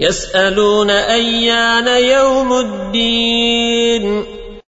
يسألون أيان يوم الدين.